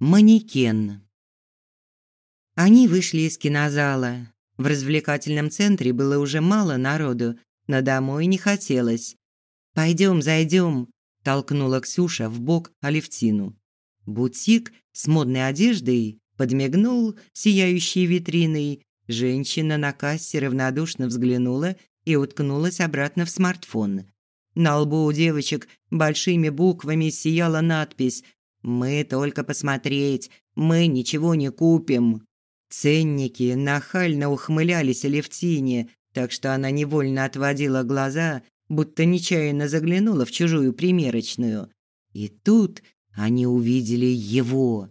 Манекен. Они вышли из кинозала. В развлекательном центре было уже мало народу, но домой не хотелось. «Пойдем, зайдем», – толкнула Ксюша в бок Алевтину. Бутик с модной одеждой подмигнул сияющей витриной. Женщина на кассе равнодушно взглянула и уткнулась обратно в смартфон. На лбу у девочек большими буквами сияла надпись «Мы только посмотреть, мы ничего не купим». Ценники нахально ухмылялись Алевтине, так что она невольно отводила глаза, будто нечаянно заглянула в чужую примерочную. И тут они увидели его.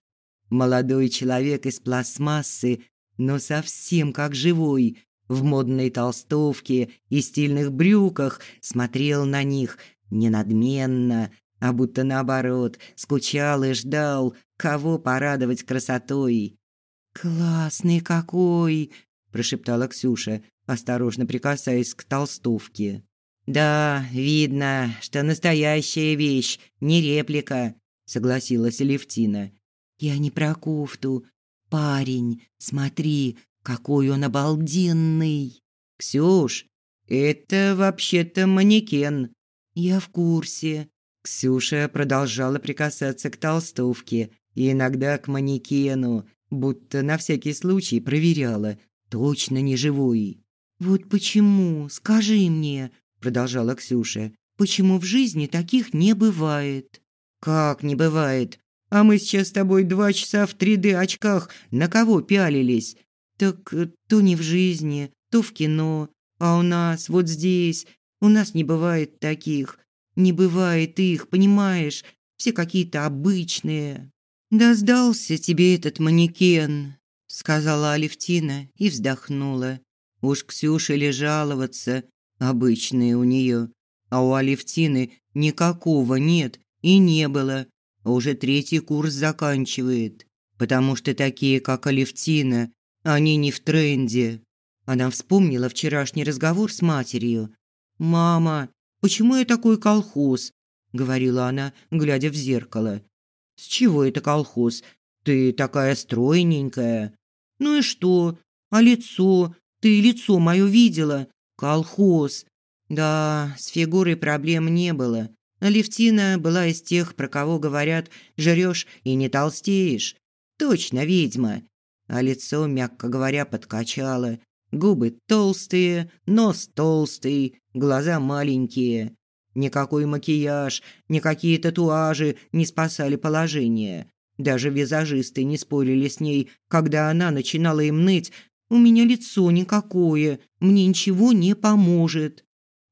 Молодой человек из пластмассы, но совсем как живой, в модной толстовке и стильных брюках, смотрел на них не надменно, а будто наоборот, скучал и ждал, кого порадовать красотой. «Классный какой!» – прошептала Ксюша, осторожно прикасаясь к толстовке. «Да, видно, что настоящая вещь, не реплика», – согласилась Левтина. «Я не про кофту. Парень, смотри, какой он обалденный!» «Ксюш, это вообще-то манекен». «Я в курсе». Ксюша продолжала прикасаться к толстовке и иногда к манекену, будто на всякий случай проверяла, точно не живой. «Вот почему, скажи мне», – продолжала Ксюша, – «почему в жизни таких не бывает?» «Как не бывает? А мы сейчас с тобой два часа в 3D-очках на кого пялились? Так э, то не в жизни, то в кино, а у нас вот здесь, у нас не бывает таких, не бывает их, понимаешь, все какие-то обычные». «Да сдался тебе этот манекен», – сказала Алевтина и вздохнула. Уж Ксюше ли жаловаться, обычные у нее, а у Алевтины никакого нет и не было, уже третий курс заканчивает, потому что такие, как Алевтина, они не в тренде. Она вспомнила вчерашний разговор с матерью. «Мама, почему я такой колхоз?» – говорила она, глядя в зеркало. С чего это колхоз? Ты такая стройненькая. Ну и что? А лицо? Ты лицо мое видела? Колхоз. Да, с фигурой проблем не было. Алевтина была из тех, про кого говорят «жрешь и не толстеешь». Точно ведьма. А лицо, мягко говоря, подкачало. Губы толстые, нос толстый, глаза маленькие. Никакой макияж, никакие татуажи не спасали положение. Даже визажисты не спорили с ней, когда она начинала им ныть «У меня лицо никакое, мне ничего не поможет».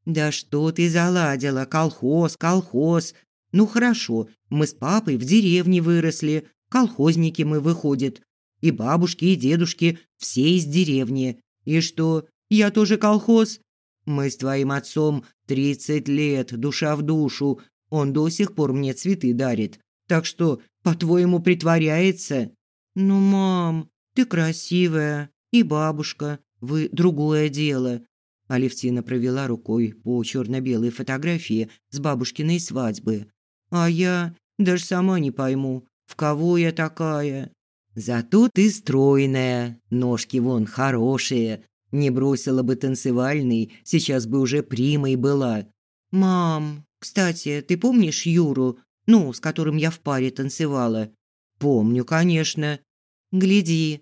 «Да что ты заладила, колхоз, колхоз. Ну хорошо, мы с папой в деревне выросли, колхозники мы, выходит. И бабушки, и дедушки, все из деревни. И что, я тоже колхоз? Мы с твоим отцом тридцать лет, душа в душу. Он до сих пор мне цветы дарит. Так что, по-твоему, притворяется? Ну, мам, ты красивая. И бабушка. Вы другое дело. Алевтина провела рукой по черно-белой фотографии с бабушкиной свадьбы. А я даже сама не пойму, в кого я такая. Зато ты стройная, ножки вон хорошие, не бросила бы танцевальный, сейчас бы уже примой была. «Мам, кстати, ты помнишь Юру, ну, с которым я в паре танцевала?» «Помню, конечно». «Гляди».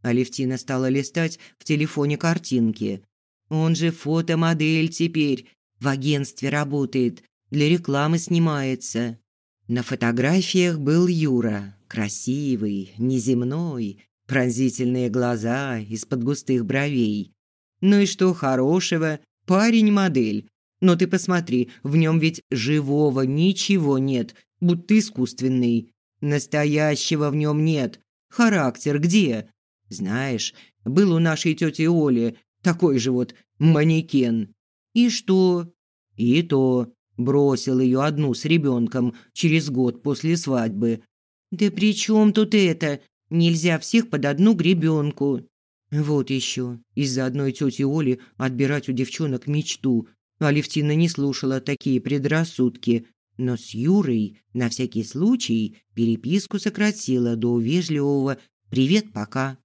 Алевтина стала листать в телефоне картинки. «Он же фотомодель теперь, в агентстве работает, для рекламы снимается». На фотографиях был Юра, красивый, неземной, пронзительные глаза из-под густых бровей. Ну и что хорошего? Парень-модель. Но ты посмотри, в нем ведь живого ничего нет, будто искусственный. Настоящего в нем нет. Характер где? Знаешь, был у нашей тети Оли такой же вот манекен. И что? И то. Бросил ее одну с ребенком через год после свадьбы. Да при чем тут это? Нельзя всех под одну гребенку. Вот еще. Из-за одной тети Оли отбирать у девчонок мечту. Алевтина не слушала такие предрассудки. но с Юрой на всякий случай переписку сократила до вежливого «Привет, пока».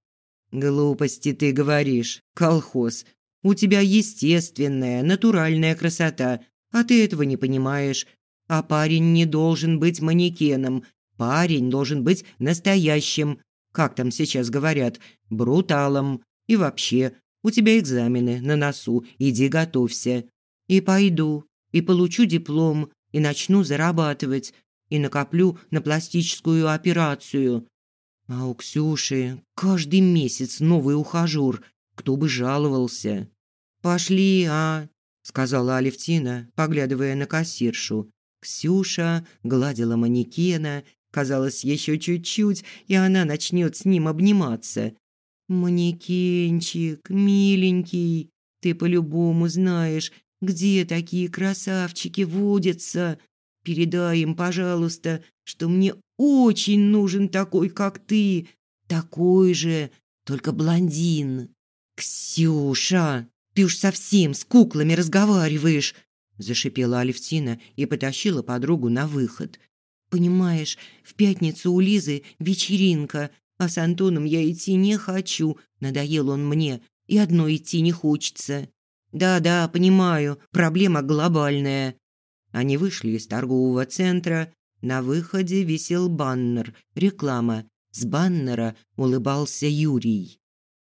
«Глупости ты говоришь, колхоз. У тебя естественная, натуральная красота, а ты этого не понимаешь. А парень не должен быть манекеном. Парень должен быть настоящим, как там сейчас говорят, бруталом. И вообще, у тебя экзамены на носу, иди готовься. И пойду, и получу диплом, и начну зарабатывать, и накоплю на пластическую операцию. А у Ксюши каждый месяц новый ухажёр, кто бы жаловался. «Пошли, а?» – сказала Алевтина, поглядывая на кассиршу. Ксюша гладила манекена, казалось, еще чуть-чуть, и она начнет с ним обниматься. «Манекенчик, миленький, ты по-любому знаешь, где такие красавчики водятся. Передай им, пожалуйста, что мне очень нужен такой, как ты. Такой же, только блондин. Ксюша, ты уж совсем с куклами разговариваешь, зашипела Алевтина и потащила подругу на выход. Понимаешь, в пятницу у Лизы вечеринка, а с Антоном я идти не хочу. Надоел он мне, и одной идти не хочется. Да-да, понимаю, проблема глобальная. Они вышли из торгового центра. На выходе висел баннер, реклама. С баннера улыбался Юрий.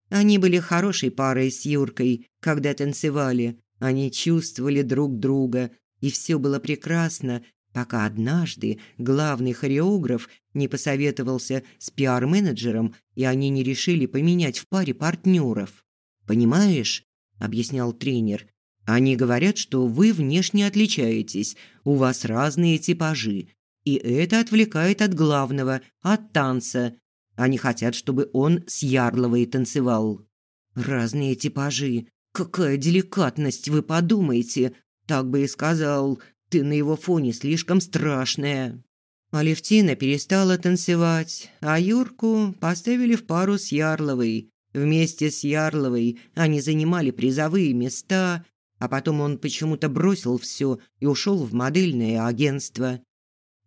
Они были хорошей парой с Юркой, когда танцевали. Они чувствовали друг друга, и все было прекрасно, пока однажды главный хореограф не посоветовался с пиар-менеджером, и они не решили поменять в паре партнеров. Понимаешь? объяснял тренер. Они говорят, что вы внешне отличаетесь, у вас разные типажи, и это отвлекает от главного, от танца. Они хотят, чтобы он с Ярловой танцевал. Разные типажи. Какая деликатность, вы подумайте. Так бы и сказал. Ты на его фоне слишком страшная. Алевтина перестала танцевать, а Юрку поставили в пару с Ярловой. Вместе с Ярловой они занимали призовые места, а потом он почему-то бросил все и ушел в модельное агентство.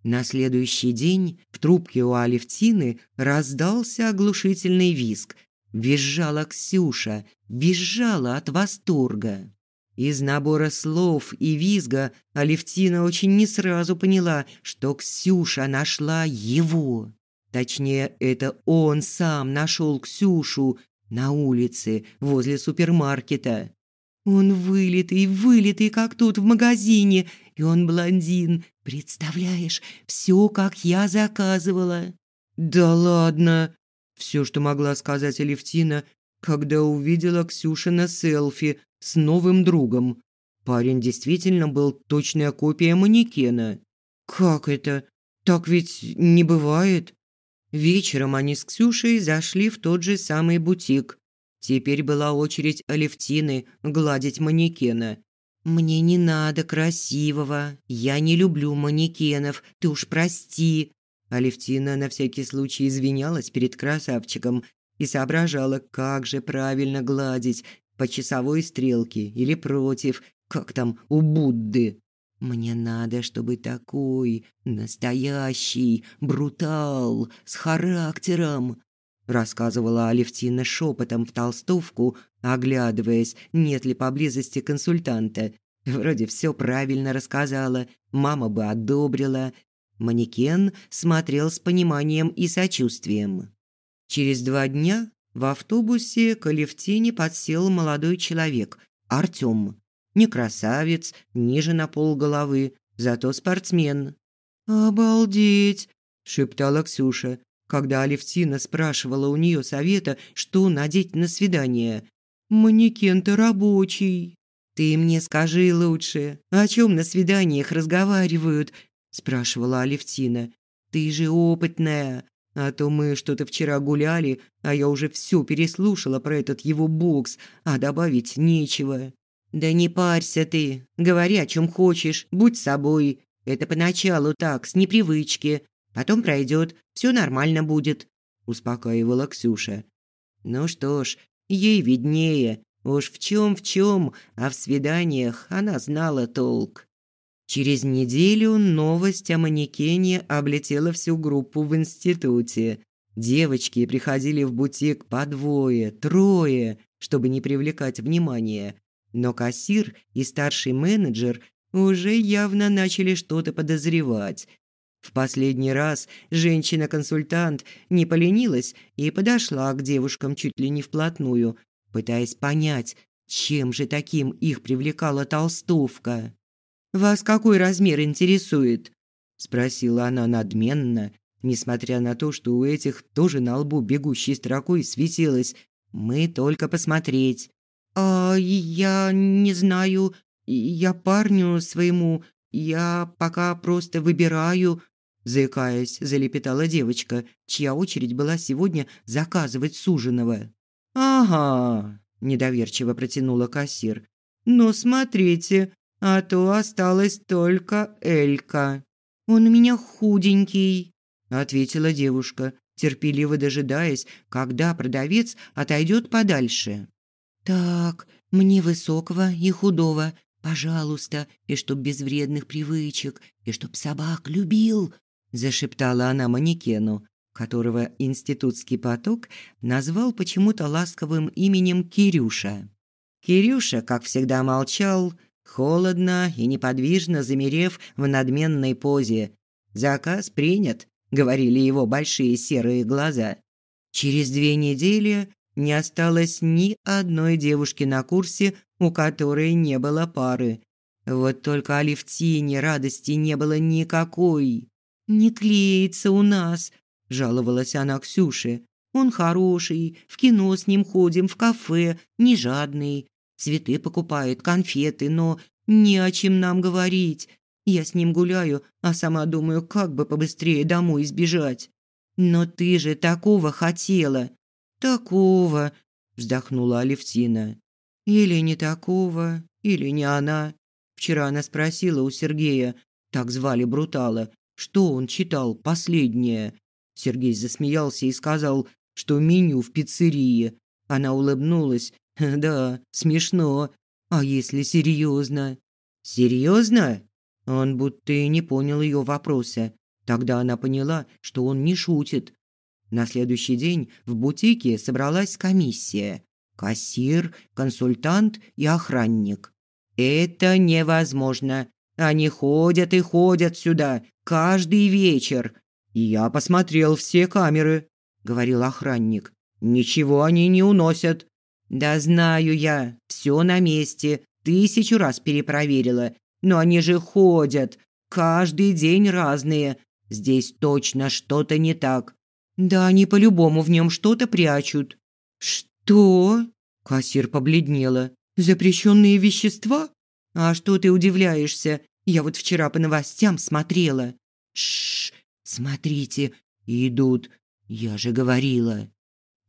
На следующий день в трубке у Алевтины раздался оглушительный визг. Визжала Ксюша, визжала от восторга. Из набора слов и визга Алевтина очень не сразу поняла, что Ксюша нашла его. Точнее, это он сам нашел Ксюшу, на улице, возле супермаркета. Он вылитый, вылитый, как тут в магазине, и он блондин. Представляешь, все, как я заказывала. Да ладно, все, что могла сказать Алевтина, когда увидела Ксюшина селфи с новым другом. Парень действительно был точная копия манекена. Как это? Так ведь не бывает. Вечером они с Ксюшей зашли в тот же самый бутик. Теперь была очередь Алевтины гладить манекена. «Мне не надо красивого. Я не люблю манекенов. Ты уж прости». Алевтина на всякий случай извинялась перед красавчиком и соображала, как же правильно гладить, по часовой стрелке или против, как там у Будды. Мне надо, чтобы такой настоящий брутал с характером, рассказывала Алевтина шепотом в толстовку, оглядываясь, нет ли поблизости консультанта. Вроде все правильно рассказала, мама бы одобрила. Манекен смотрел с пониманием и сочувствием. Через два дня в автобусе к Алевтине подсел молодой человек, Артём. Не красавец, ниже на полголовы, зато спортсмен. «Обалдеть!» – шептала Ксюша, когда Алевтина спрашивала у нее совета, что надеть на свидание. «Манекен-то рабочий». «Ты мне скажи лучше, о чем на свиданиях разговаривают?» – спрашивала Алевтина. «Ты же опытная, а то мы что-то вчера гуляли, а я уже все переслушала про этот его бокс, а добавить нечего». «Да не парься ты, говори о чем хочешь, будь собой. Это поначалу так, с непривычки, потом пройдет, все нормально будет», – успокаивала Ксюша. «Ну что ж, ей виднее, уж в чем в чем, а в свиданиях она знала толк». Через неделю новость о манекене облетела всю группу в институте. Девочки приходили в бутик по двое, трое, чтобы не привлекать внимания. Но кассир и старший менеджер уже явно начали что-то подозревать. В последний раз женщина-консультант не поленилась и подошла к девушкам чуть ли не вплотную, пытаясь понять, чем же таким их привлекала толстовка. «Вас какой размер интересует?» – спросила она надменно, несмотря на то, что у этих тоже на лбу бегущей строкой светилось «Мы только посмотреть». «А я не знаю, я парню своему, я пока просто выбираю», заикаясь, залепетала девочка, чья очередь была сегодня заказывать суженого. «Ага», – недоверчиво протянула кассир. «Но смотрите, а то осталась только Элька. Он у меня худенький», – ответила девушка, терпеливо дожидаясь, когда продавец отойдет подальше. «Так, мне высокого и худого, пожалуйста, и чтоб без вредных привычек, и чтоб собак любил», – зашептала она манекену, которого институтский поток назвал почему-то ласковым именем Кирюша. Кирюша, как всегда, молчал, холодно и неподвижно замерев в надменной позе. «Заказ принят», — говорили его большие серые глаза. Через две недели не осталось ни одной девушки на курсе, у которой не было пары. Вот только Алевтине радости не было никакой. «Не клеится у нас», – жаловалась она Ксюше. «Он хороший, в кино с ним ходим, в кафе, не жадный. Цветы покупает, конфеты, но не о чем нам говорить. Я с ним гуляю, а сама думаю, как бы побыстрее домой сбежать. Но ты же такого хотела. Такого, вздохнула Алевтина. Или не такого, или не она. Вчера она спросила у Сергея, так звали Брутала, что он читал последнее. Сергей засмеялся и сказал, что меню в пиццерии. Она улыбнулась Да, смешно. А если серьезно? Серьезно? Он будто и не понял ее вопроса. Тогда она поняла, что он не шутит. На следующий день в бутике собралась комиссия. Кассир, консультант и охранник. «Это невозможно. Они ходят и ходят сюда каждый вечер. Я посмотрел все камеры», – говорил охранник. «Ничего они не уносят. Да знаю я, все на месте, тысячу раз перепроверила. Но они же ходят, каждый день разные. Здесь точно что-то не так. Да они по-любому в нем что-то прячут. Что? Кассир побледнела. Запрещенные вещества? А что ты удивляешься? Я вот вчера по новостям смотрела. Шш, смотрите, идут. Я же говорила.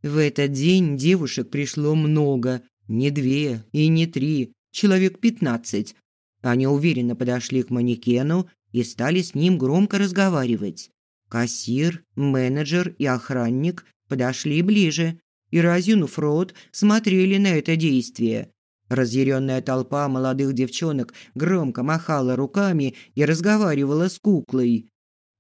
В этот день девушек пришло много, не две и не три, человек пятнадцать. Они уверенно подошли к манекену и стали с ним громко разговаривать. Кассир, менеджер и охранник подошли ближе и, разинув рот, смотрели на это действие. Разъяренная толпа молодых девчонок громко махала руками и разговаривала с куклой.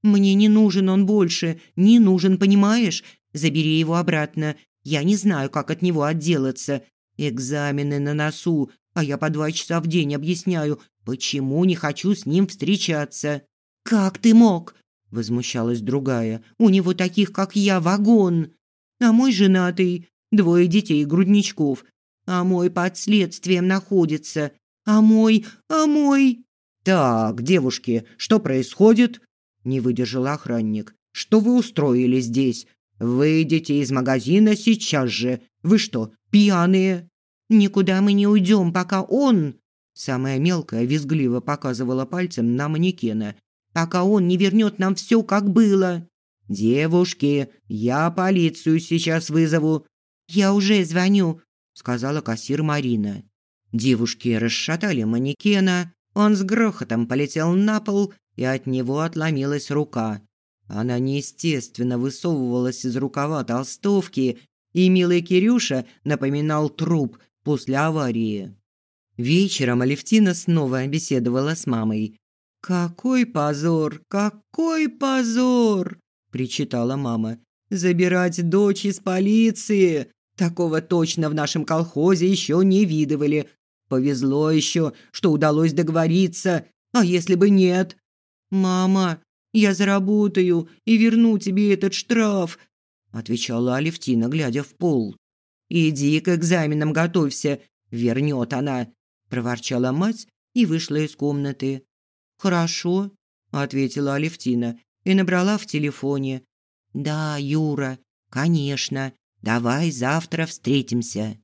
«Мне не нужен он больше, не нужен, понимаешь? Забери его обратно. Я не знаю, как от него отделаться. Экзамены на носу, а я по два часа в день объясняю, почему не хочу с ним встречаться. Как ты мог? возмущалась другая. У него таких, как я, вагон. А мой женатый, двое детей грудничков. А мой под следствием находится. А мой, а мой Так, девушки, что происходит? не выдержал охранник. Что вы устроили здесь? Выйдите из магазина сейчас же. Вы что, пьяные? Никуда мы не уйдем, пока он, самая мелкая визгливо показывала пальцем на манекена, пока он не вернет нам все, как было. Девушки, я полицию сейчас вызову. Я уже звоню, сказала кассир Марина. Девушки расшатали манекена, он с грохотом полетел на пол, и от него отломилась рука. Она неестественно высовывалась из рукава толстовки, и милый Кирюша напоминал труп после аварии. Вечером Алевтина снова беседовала с мамой. Какой позор, какой позор, причитала мама. Забирать дочь из полиции. Такого точно в нашем колхозе еще не видывали. Повезло еще, что удалось договориться. А если бы нет? Мама, я заработаю и верну тебе этот штраф, отвечала Алевтина, глядя в пол. Иди к экзаменам готовься, вернет она, проворчала мать и вышла из комнаты. Хорошо, ответила Алевтина и набрала в телефоне. Да, Юра, конечно. Давай завтра встретимся.